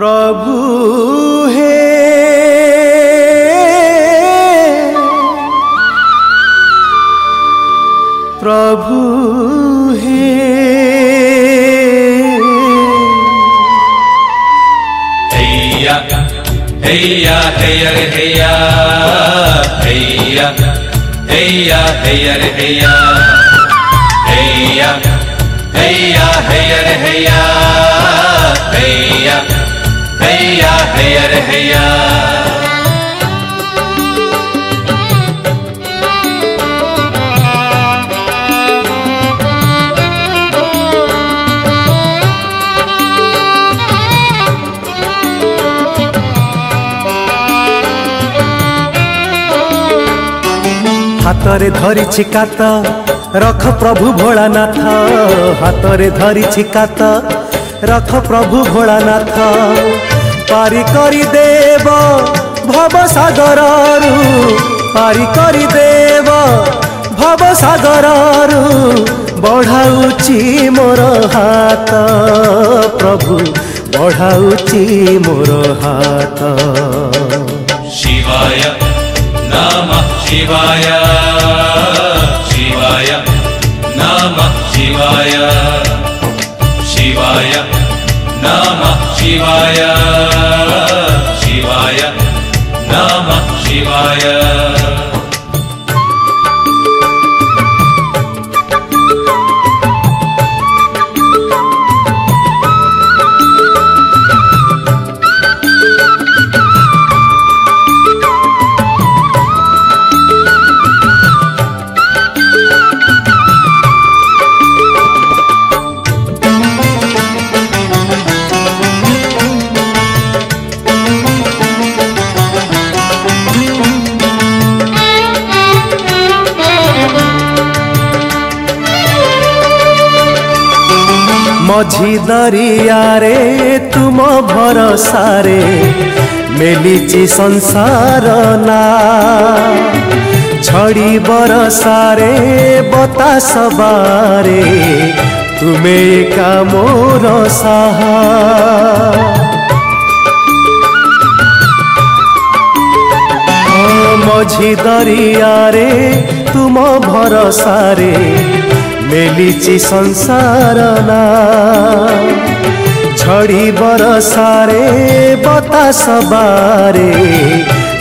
प्रभु हे प्रभु हे हैया हैया हैयर हैया हैया हैया हैयर हैया हैया हैया हैयर हैया हैया हैया हैयर हैया হাতরে ধরিছি কাত রখ প্রভু ভোলানাথ হাতরে ধরিছি কাত রথ প্রভু ভোলানাথ পারি করি দেব ভব সাগররু পারি করি দেব ভব সাগররু বড়াউচি মোর হাত প্রভু বড়াউচি মোর হাত শিবায় নাম শিবায় শিবায় নাম শিবায় শিবায় নাম शिवाय शिवाय नमः शिवाय ମଝି ଦରିଆରେ ତୁମ ଭରସାରେ ମେଲିଛି ସଂସାର ନା ଛଡ଼ି ବରସାରେ ବତାସ ବାରେ ତୁମେ ଏକା ମୋର ସାହା ମଝି ଦରିଆରେ ତୁମ ଭରସାରେ मेलिची संसारना झडी बरसारे बता सबारे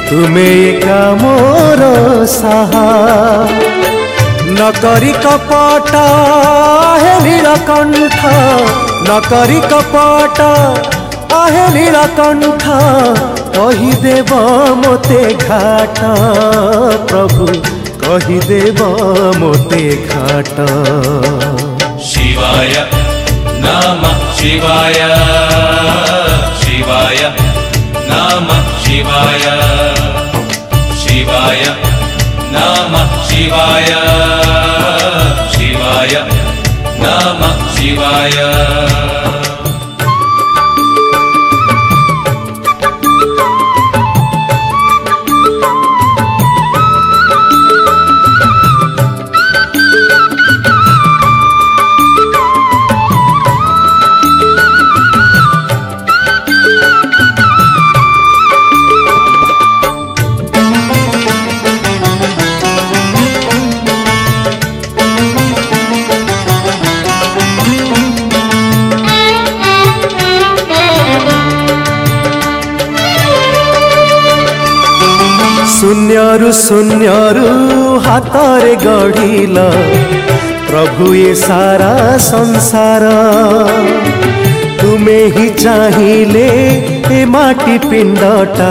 तुमे एका मोर साहा नकरी कपट आहेली कण्ठ नकरी कपट आहेलिर कण्ठ कहिदेव मते घाट प्रभु खाट शिवाय नाम शिवाय शिवाय नाम शिवाय शिवाय नाम शिवाय शिवाय नाम शिवाय सुन्यारू शून्य हातले गढिल प्रभुए सारा संसार तुमे चाहिले चाहिँ माटीपिण्डटा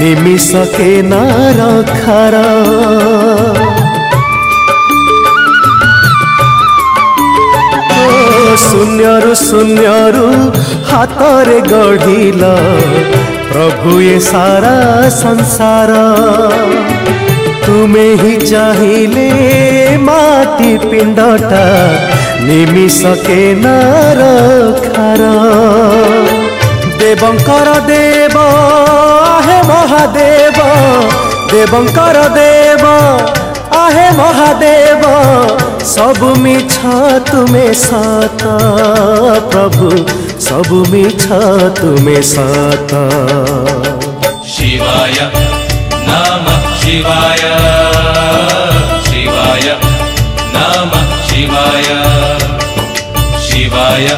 निमिष के न शून्य शून्य हातारे गढिला प्रभु ये सारा संसार तुम्हें ही चाहिए माटी पिंडटा निमिष के नार देवंकर देव हे महादेव देवंकर देव चाहे महादेव सब मिछ तुम्हें सत प्रभु सब मिछ तुम्हें सत शिवाय नम शिवाय शिवाय नम शिवाय शिवाय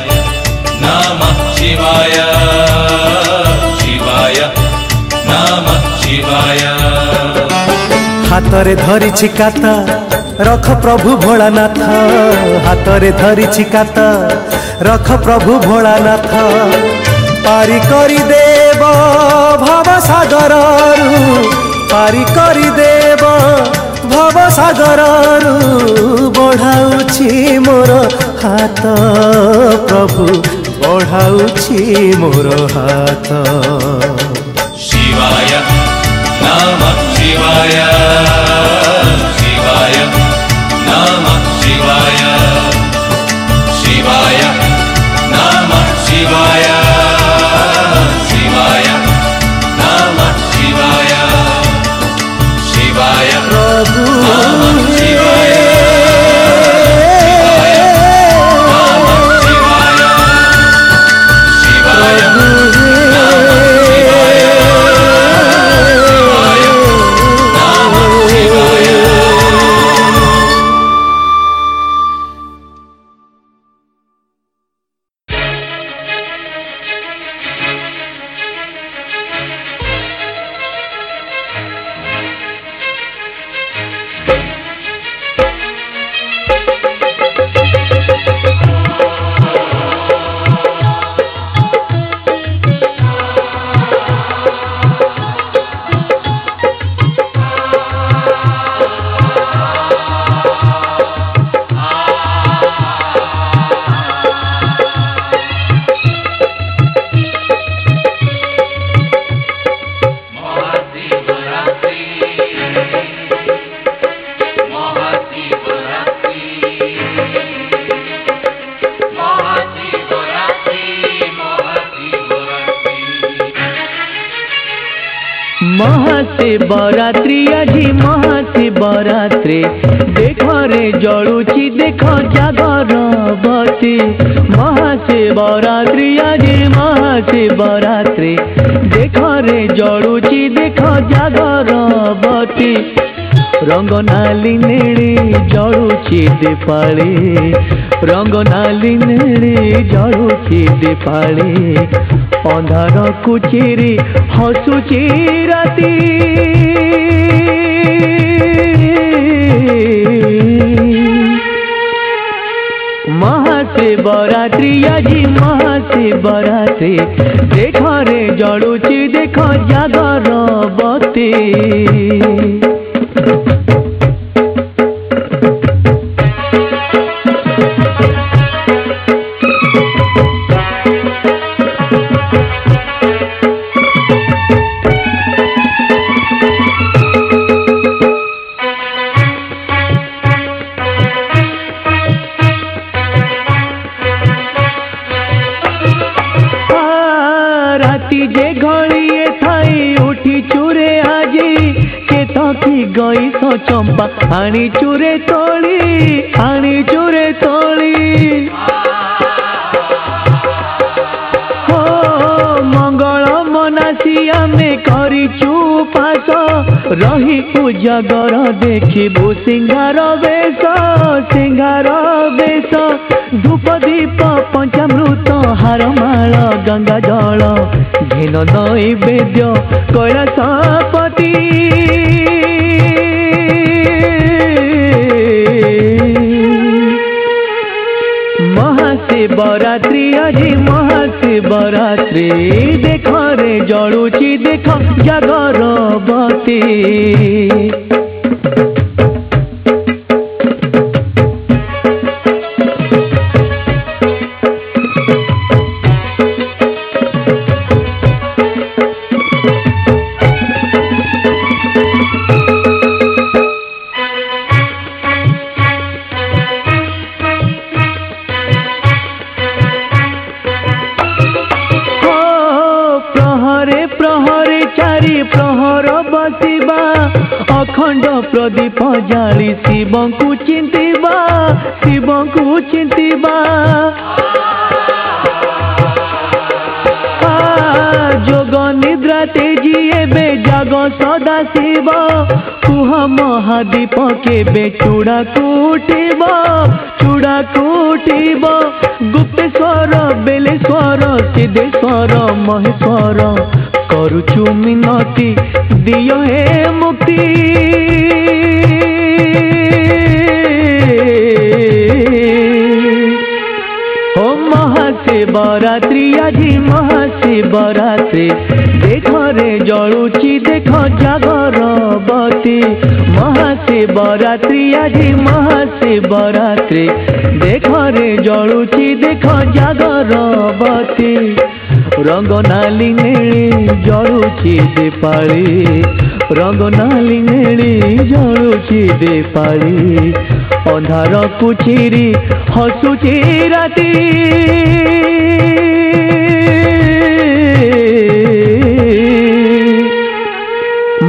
नम शिवाय शिवाय नम शिवाय হাতরে ধরিছি কাতা রখ প্রভু ভোলানাথ হাতরে ধরিছি কাতা রখ প্রভু ভোলানাথ পারি করি দেব ভব ভবসাগরু পারি করি দেব ভব ভবসাগরু বঢ়াউছি মোর হাত প্রভু বঢ়াউছি মোর হাত শিবায় নামক शिवाय शिवाय नमः शिवाय शिवाय नमः शिवाय शिवाय नमः शिवाय शिवाय प्रभु दे पाले रंग नाली नेड़े जाड़ो के दे पाले अंधार को चेरे हसु चेरा महाशे बरात्रि आजी महाशे बरात्रि देख रे जड़ू ची देख आनी चुरे टोली आनी जुरे टोली आ हो मंगल मनासि आमे करिचू रही पुजा गर देखिबो सिंगार वेश सिंगार वेश धूप दीप पंचामृत हारमाला गंगाजल हि न नइ बेद्य कय सापती शिवरात्रि आज महाशिवरात्रि देख रे जलुची देख बती কেবে চূড়া কুটিব চূড়া কুটিব গুপ্তেশ্বর বেলেশ্বর সিদ্ধেশ্বর মহেশ্বর করুচু মিনতি দিও হে মুক্তি রঙ্গনালী নেড়ে জড়ুচিতে পারে রঙ্গনালী নেড়ে দে পারে অন্ধার কুচিরি হসুচি রাতি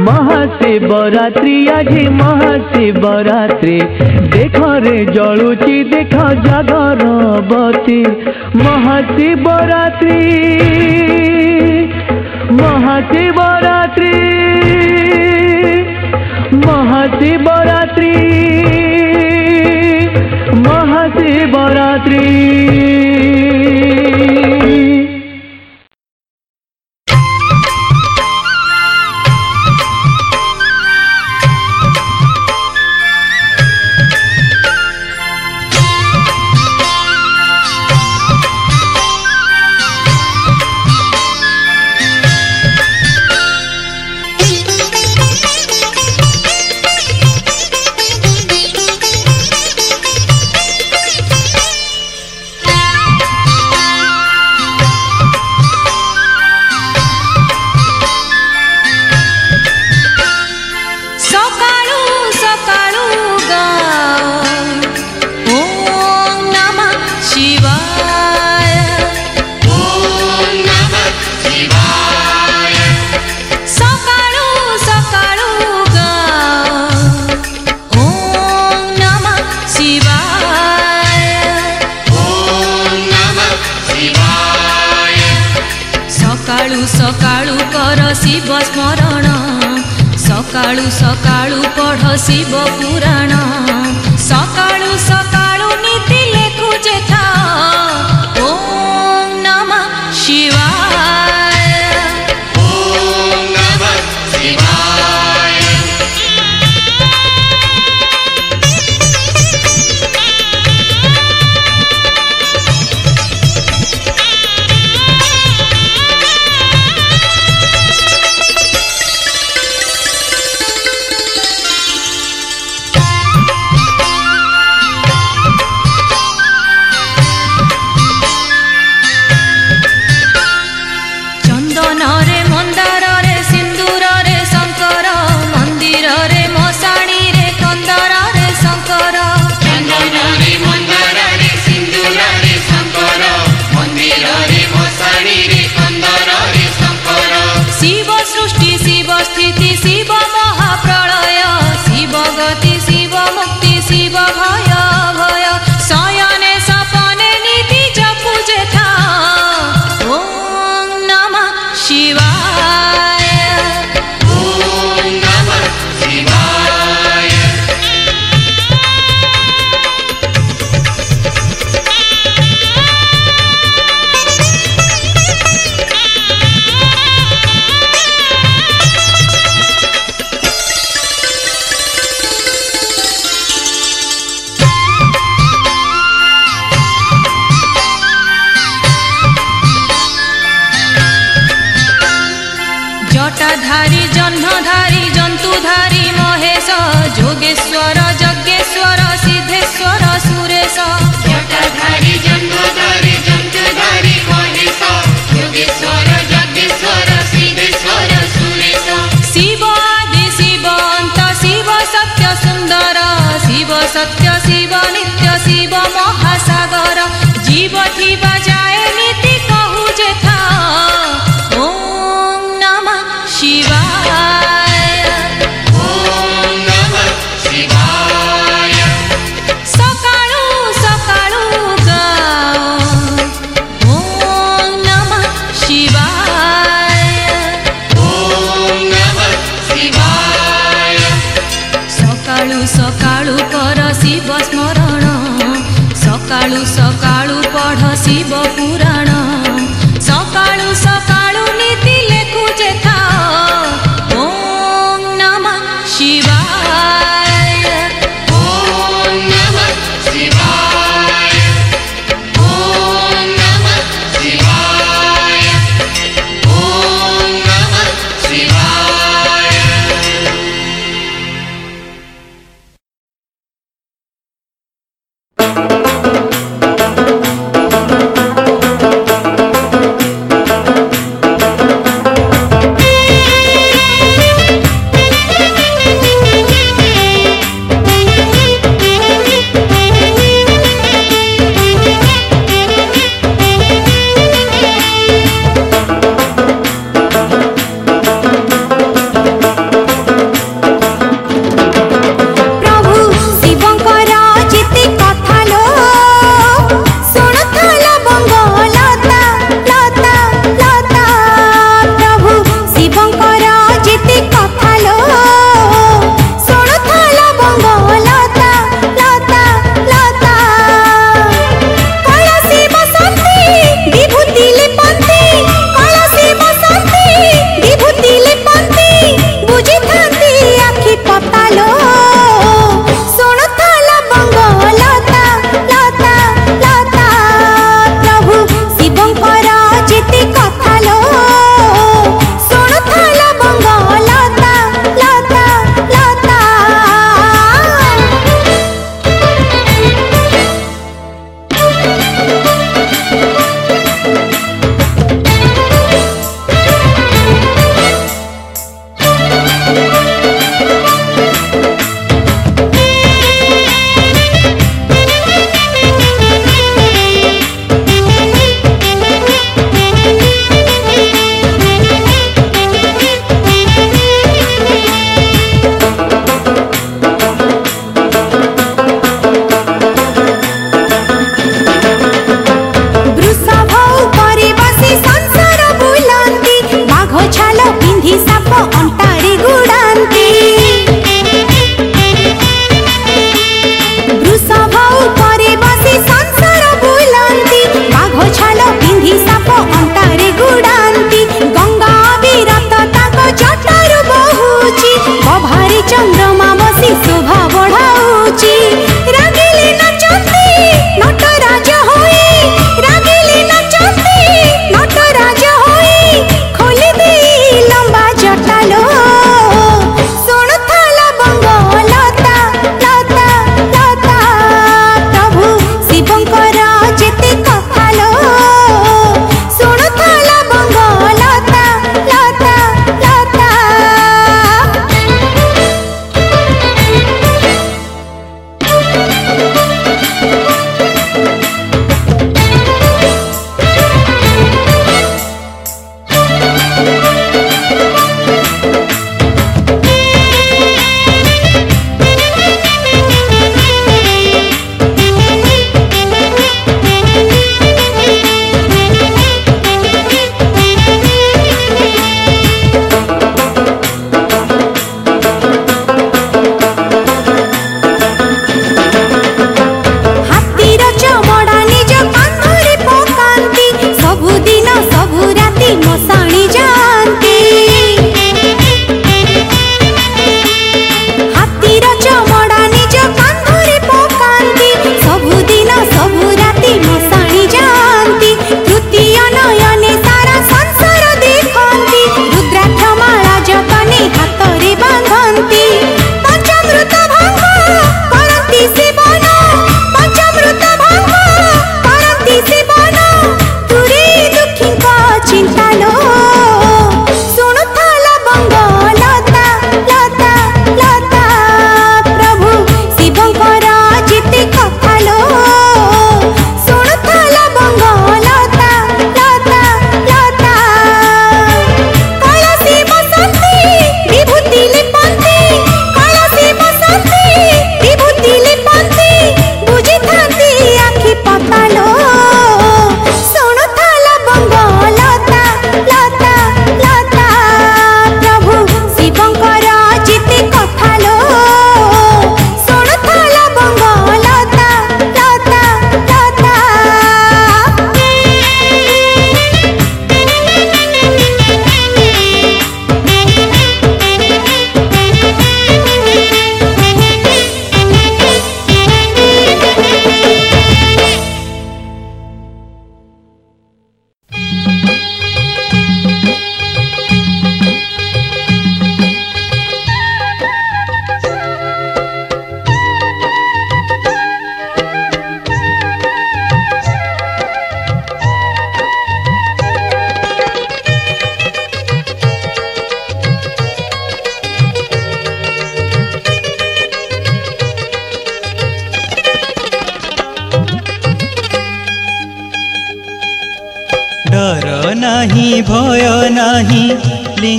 মহাশিবরাত্রি আজি মহা बरात्रि देखे जलुची देख जगर बती महाशिवरात्रि महाशिवरात्रि महाशिवरात्रि महाशिवरात्रि सकाळु सकाळु कर शिव स्मरण सकाळु सकाळु पढ शिव पुराण सकाळु सकाळु नीति लेखु जेथा ओम नमः शिवा vaya.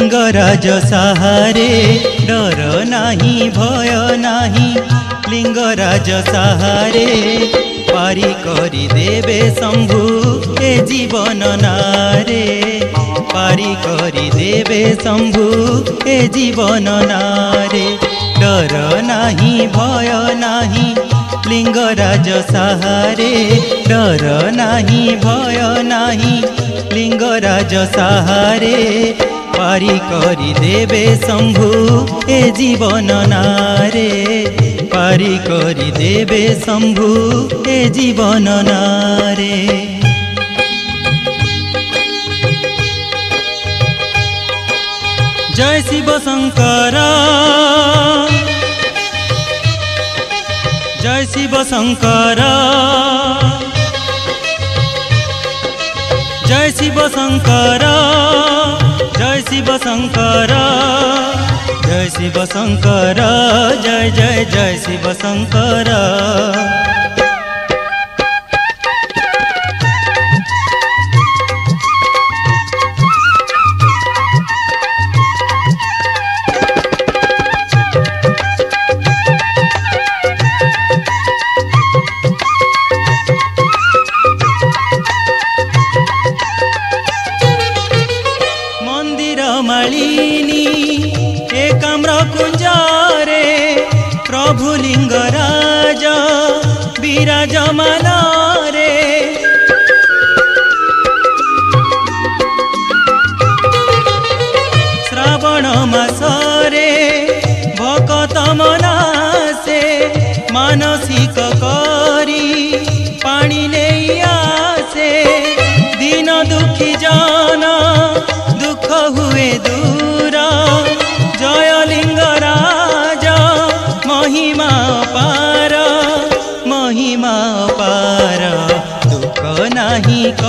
লিঙ্গরাজ সাহারে ডর নাহি ভয় নাহি লিঙ্গরাজ সাহারে পারি করি দেবে শম্ভু এ জীবন নারে পারি করি দেবে শম্ভু এ জীবন নারে ডর নাহি ভয় নাহি লিঙ্গরাজ সাহারে ডর নাহি ভয় নাহি লিঙ্গরাজ সাহারে পারি করি দেবে শম্ভু এ জীবন নারে পারি করি দেবে শম্ভু এ জীবন নারে জয় শিব শঙ্কর জয় শিব শঙ্কর জয় শিব শঙ্কর जय शिव शंकर जय शिव शंकर जय जय जय शिव शंकर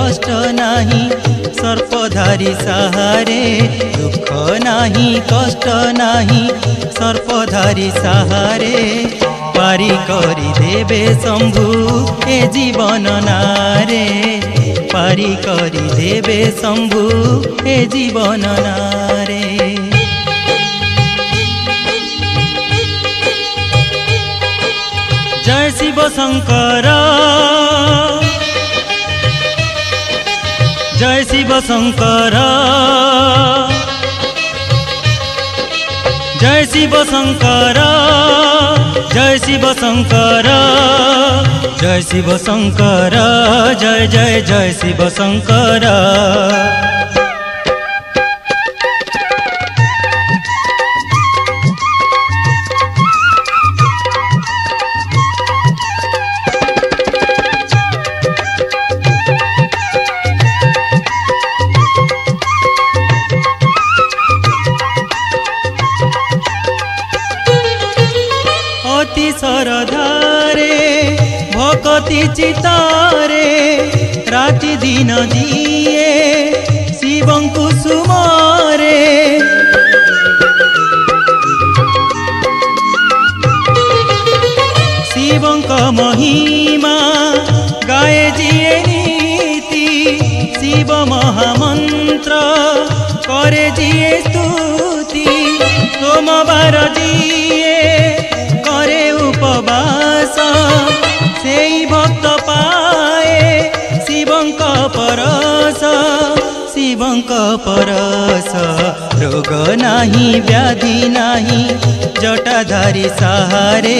কষ্ট নাহি সর্পধারী সাহারে দুঃখ নাহি কষ্ট নাহি সর্পধারী সাহারে পারি করি দেবে শম্ভু এ জীবন নারে পারি করি দেবে শম্ভু এ জীবন নারে জয় শিব শঙ্কর जय शिव शंकर जय शिव शंकर जय शिव शंकर जय शिव शंकर जय जय जय शिव शंकर सितारे रातिदिन का परस रोग नहीं व्याधि नहीं जटाधारी सहारे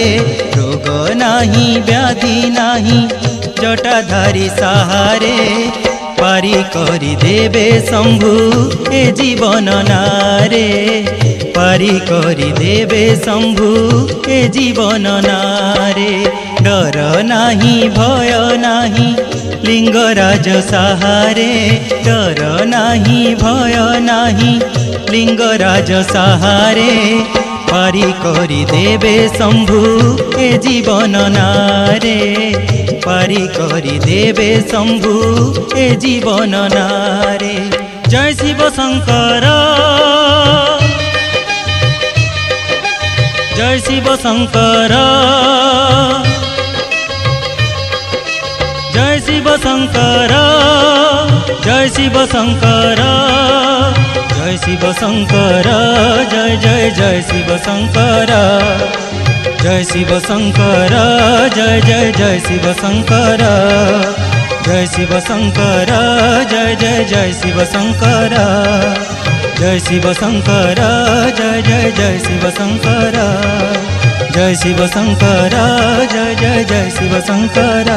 रोग नहीं व्याधि नहीं जटाधारी सहारे पारी करी देवे शंभु ए जीवन नारे पारी करी देवे शंभु ए जीवन नारे ଡର ନାହିଁ ଭୟ ନାହିଁ ଲିଙ୍ଗରାଜ ସାହାରେ ଡର ନାହିଁ ଭୟ ନାହିଁ লিঙ্গরাজ সাহারে পারি করি দেবে শম্ভু এ জীবন নারে পারি করি দেবে শম্ভু এ জীবন নারে জয় শিব শঙ্কর জয় শিব শঙ্কর शिवशङ्कर जय शिवशङ्कर जय शिवशङ्कर जय जय जय शिव शङ्कर जय शिव शङ्कर जय जय जय शिव शङ्कर जय शिव शङ्कर जय जय जय शिवशङ्कर जय शिवशङ्कर जय जय जय शिवशङ्कर जय शिवशङ्कर जय जय जय शिवशङ्कर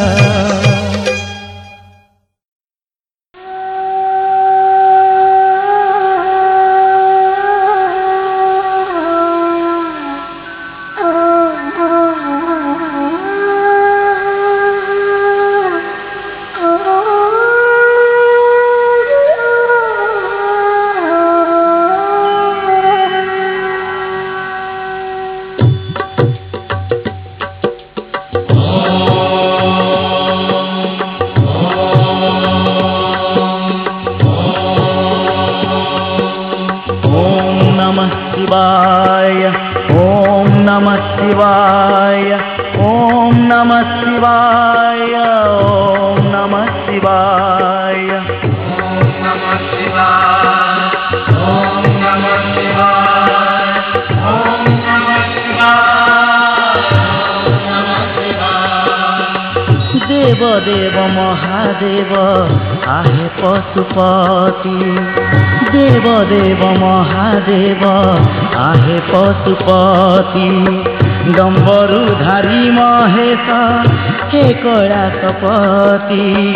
गणपती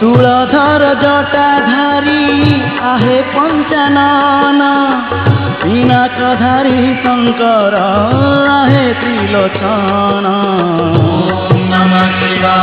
तुळधार जटाधारी आहे पंचनाना पिनाकधारी शङ्कर आहे त्रिलोचना नम शिवा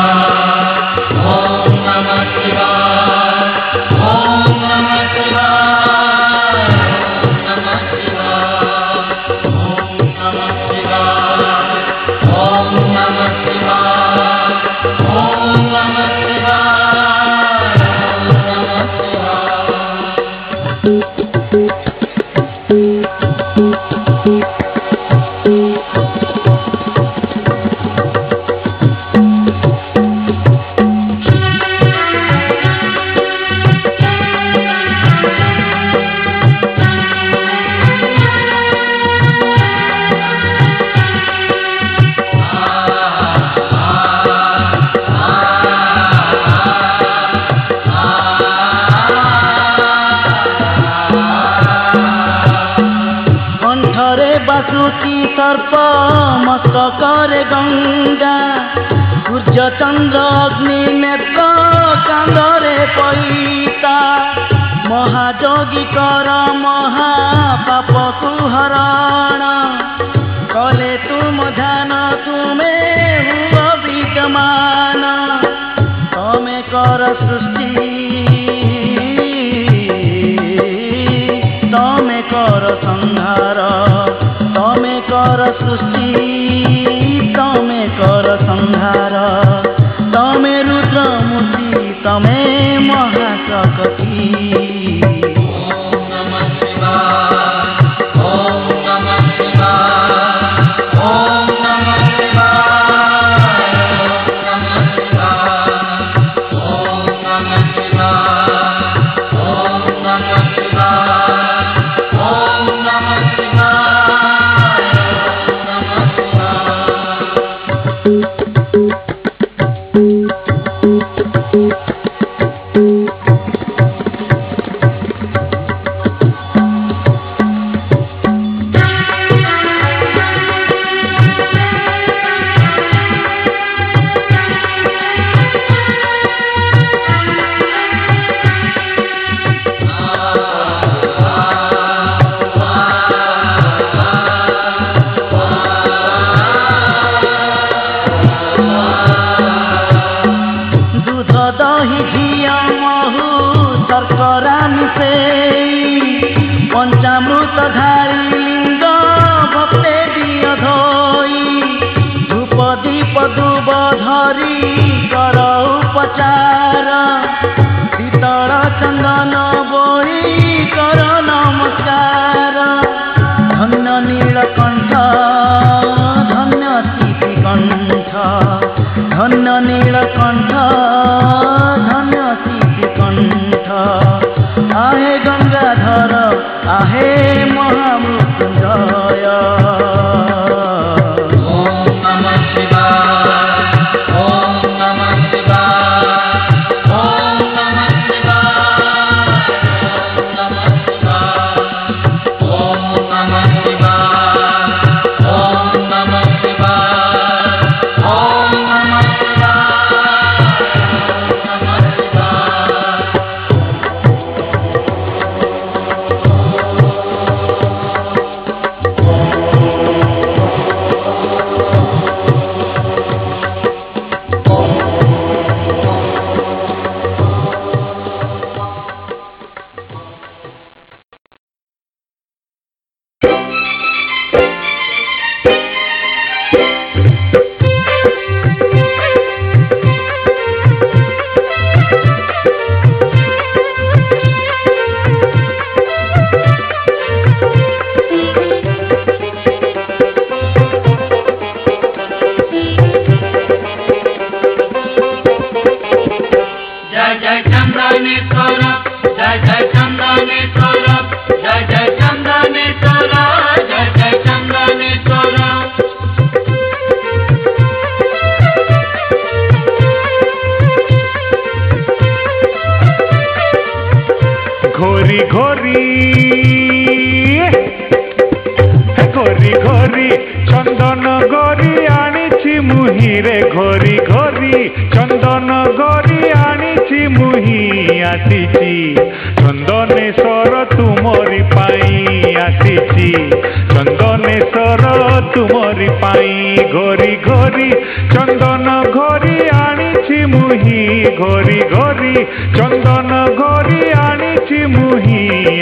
সুন্দর তুমরি পাই ঘরি ঘরি চন্দন ঘরি আনিছি মুহি ঘরি ঘরি চন্দন ঘরি আনিছি মুহি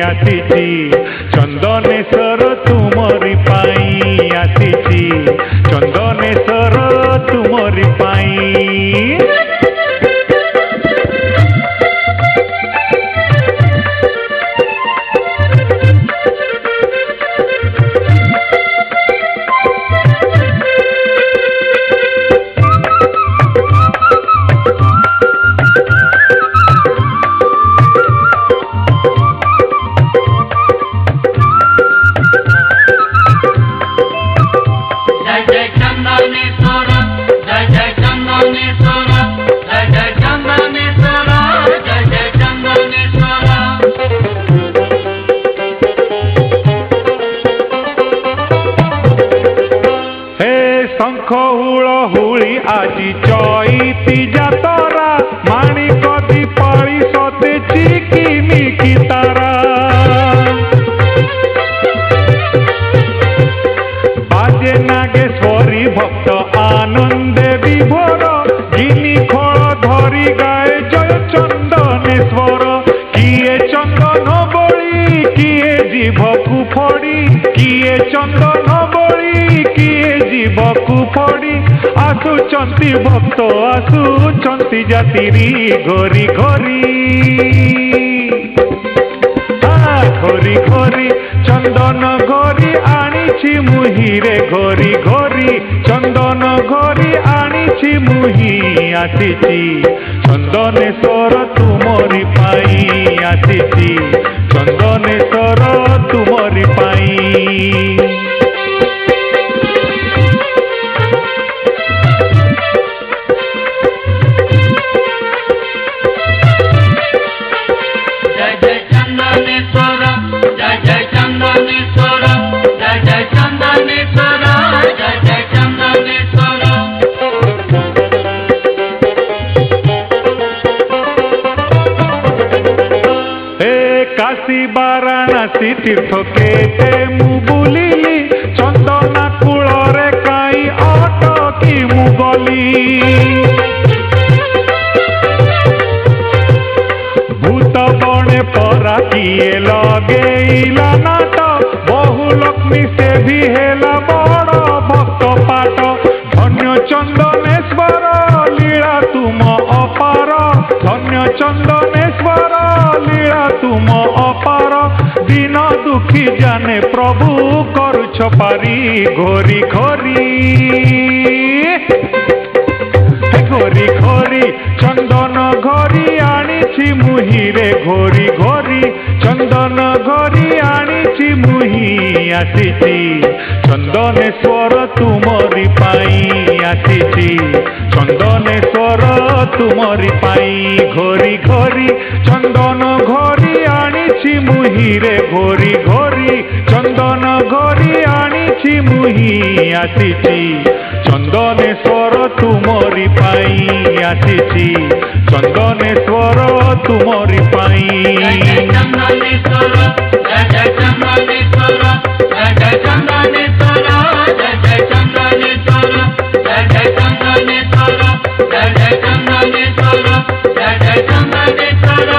আসিছি চন্দনেশ্বর তুমরি পাই আসিছি চন্দনেশ্বর তুমরি পাই ଆସୁଛନ୍ତି ଭକ୍ତ ଆସୁଛନ୍ତି ଜାତିରି ଘରି ଘରି ଘରି ଘରି ଚନ୍ଦନ ଘରି ଆଣିଛି ମୁହିରେ ଘରି ଘରି ଚନ୍ଦନ ଘରି ଆଣିଛି ମୁହି ଆସିଛି ଚନ୍ଦନେଶ୍ୱର ତୁମରି ପାଇଁ ଆସିଛି ଚନ୍ଦନେଶ୍ୱର ତୁମରି ପାଇଁ ତୀର୍ଥ କେତେ ମୁଁ ବୁଲିଲି ଚନ୍ଦନା କୂଳରେ କାଇଁ ଅଟକି ମୁଁ ଗଲି ଭୂତ ବଣେ ପରା କିଏ ଲଗେଇଲା ନାଟ ବହୁ ଲକ୍ଷ୍ମୀ দেখি জানে প্রভু করছ পারি ঘড়ি ঘড়ি ঘড়ি ঘড়ি চন্দন ঘড়ি আনিছি মুহিরে ঘড়ি ঘড়ি চন্দন ঘড়ি আনিছি মুহি আসিছি চন্দনেশ্বর তুমরি পাই আসিছি চন্দনেশ্বর তুমরি পাই ঘড়ি ঘড়ি চন্দন ঘড়ি আনিছি মুহিরে ভরি ঘরি চন্দন ঘরি আনিছি মুহি আসিছি চন্দনেশ্বর তুমরি পাই আসিছি চন্দনেশ্বর তুমরি পাই চন্দনেশ্বর চন্দনেশ্বর চন্দনেশ্বর ಚಂದನೆ ಸರ ಜಯ ಚಂದನೆ ಸರ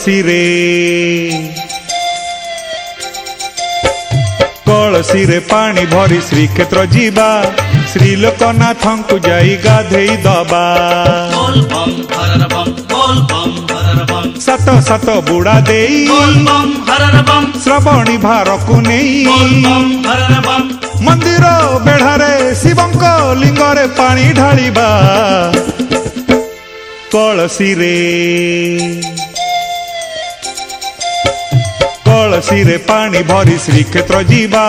सिरे कल सिरे पानी भरी श्री क्षेत्र जीबा श्री लोकनाथ को जाई गाधेई दबा सत सत बुडा दे श्रवणी भार को नेई मंदिर बेढारे शिवं को लिंग रे पानी ढालीबा कलसी कलसी रे पानी भरी श्री क्षेत्र जीवा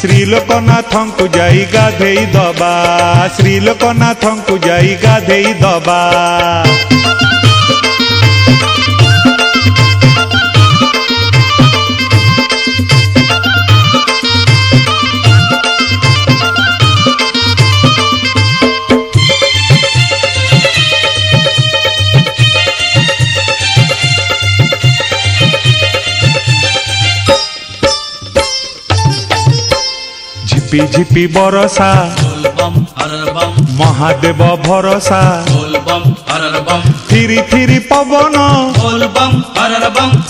श्री को जाई गाधेई दबा श्री को जाई गाधेई दबा झिपी झिपी बरसा महादेव भरोसा थिरी थिरी पवन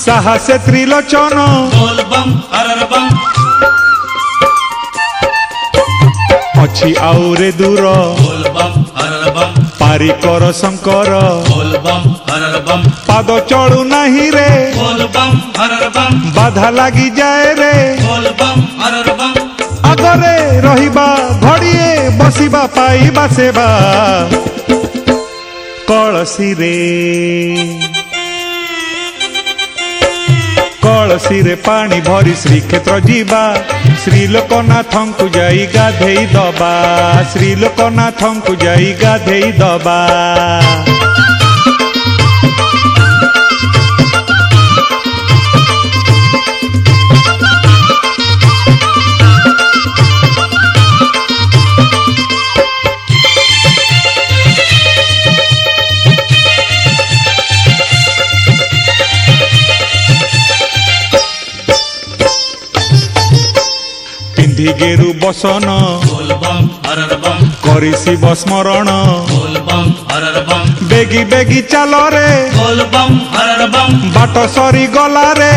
साहस त्रिलोचन अच्छी आउरे दूर पारिकर शंकर पाद चलु नहीं रे बाधा लगी जाए रे बम, घरे रहिबा भड़िए बसिबा पाइबा सेवा कळसी रे कळसी भरी श्री क्षेत्र जीवा श्री लोकनाथंकु जाई गाधेई दबा श्री लोकनाथंकु जाई गाधेई दबा ধিগেরু বসন করি শিব স্মরণ বেগি বেগি চালরে বাট সরি গলারে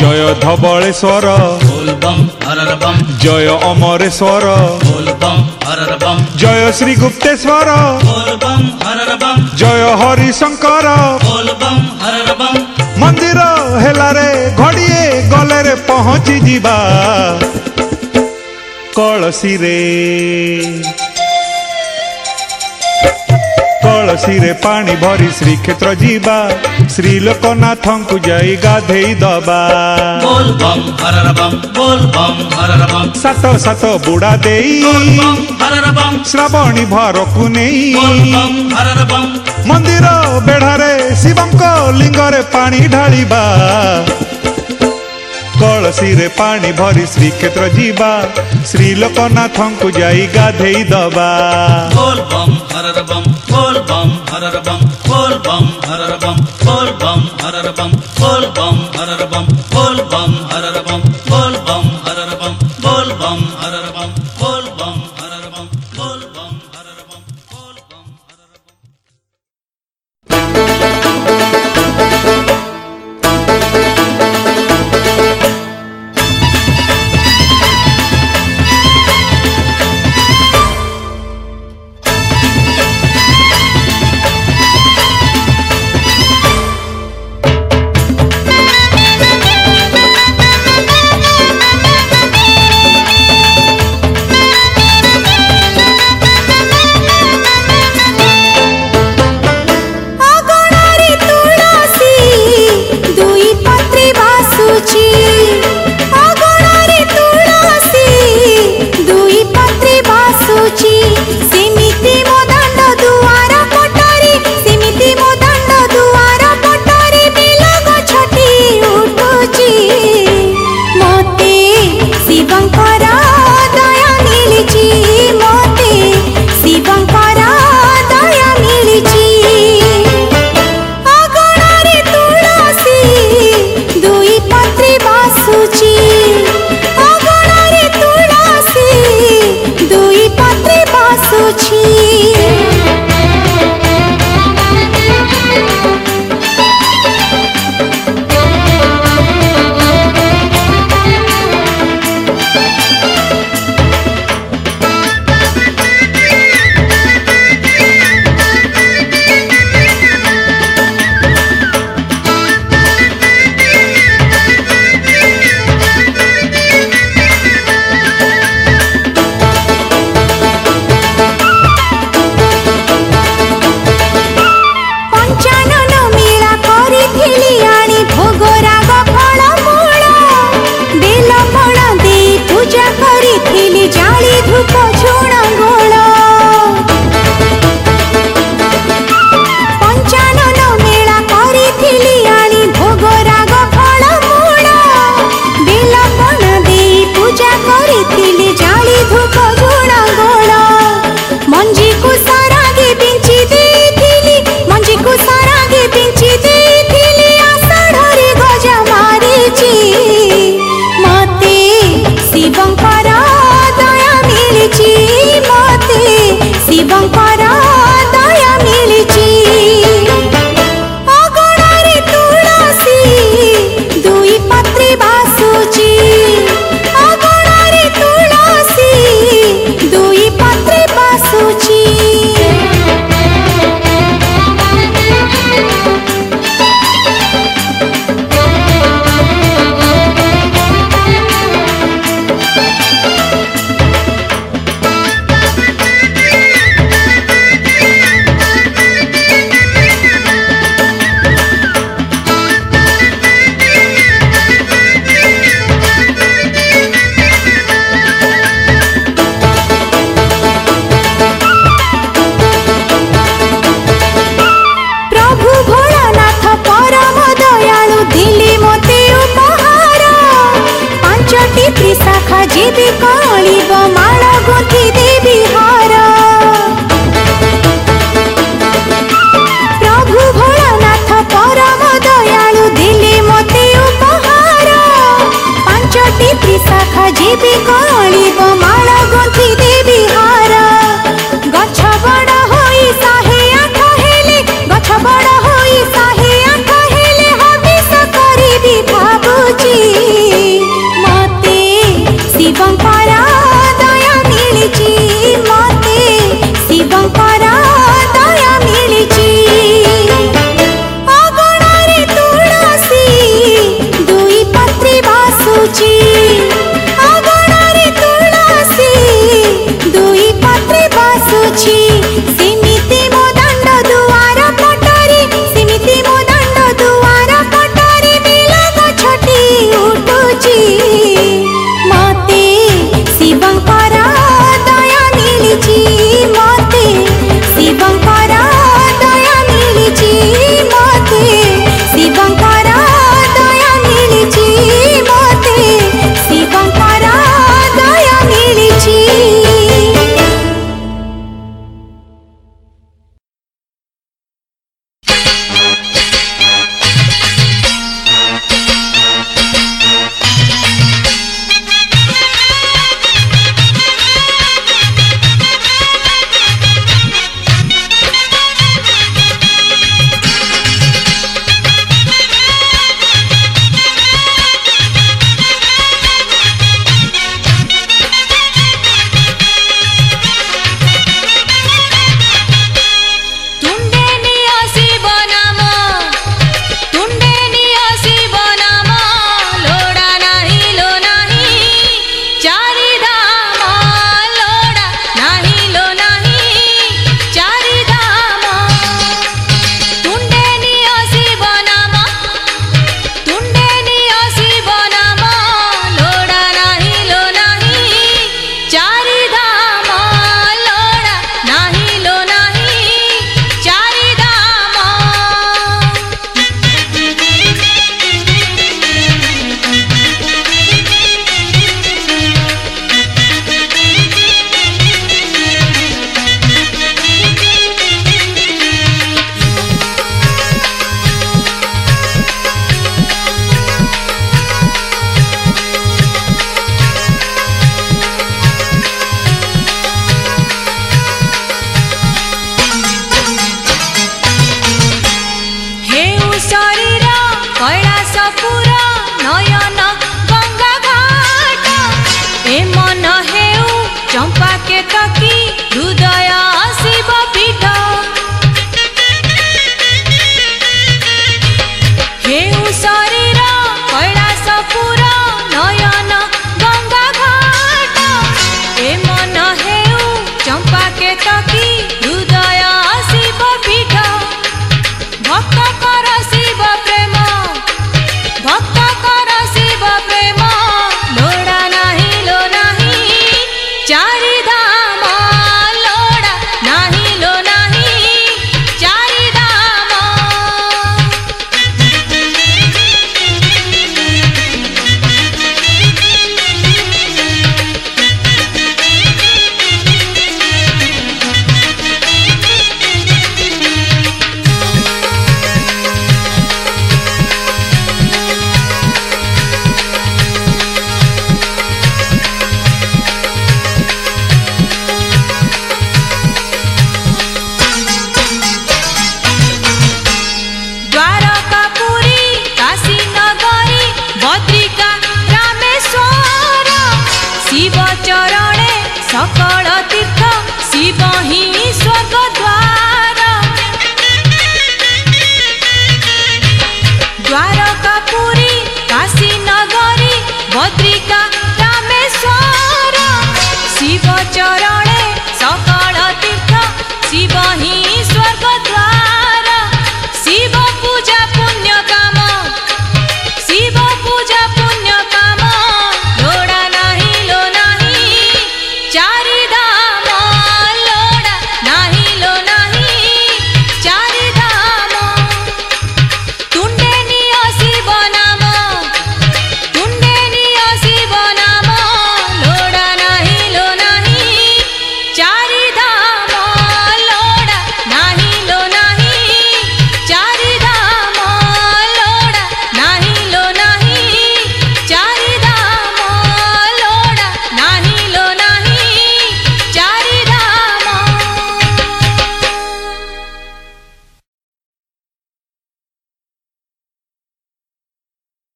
জয় ধবলেশ্বর জয় অমরেশ্বর জয় শ্রী গুপ্তেশ্বর জয় হরিশঙ্কর হর मंदिर घड़िए गले पहुंची कलसी कलसी पा भरी श्रीक्षेत्र जीवा श्रीलोकनाथ को जय गाधे दबा बोल बम हरर बम बोल बम हरर बम सत सत बुडा देई बोल बम हरर बम श्रावणी भर को नहीं बोल बम हरर बम मंदिर बेढ़ा रे शिवम को लिंग रे पानी ढालीबा कलसी रे पानी भरी श्री क्षेत्र जीवा श्री को जय गाधे दबा बोल बम हरर बम बोल बम हरर बम बोल बम போல் பம் அரரபம் போல் பம் அரரபம்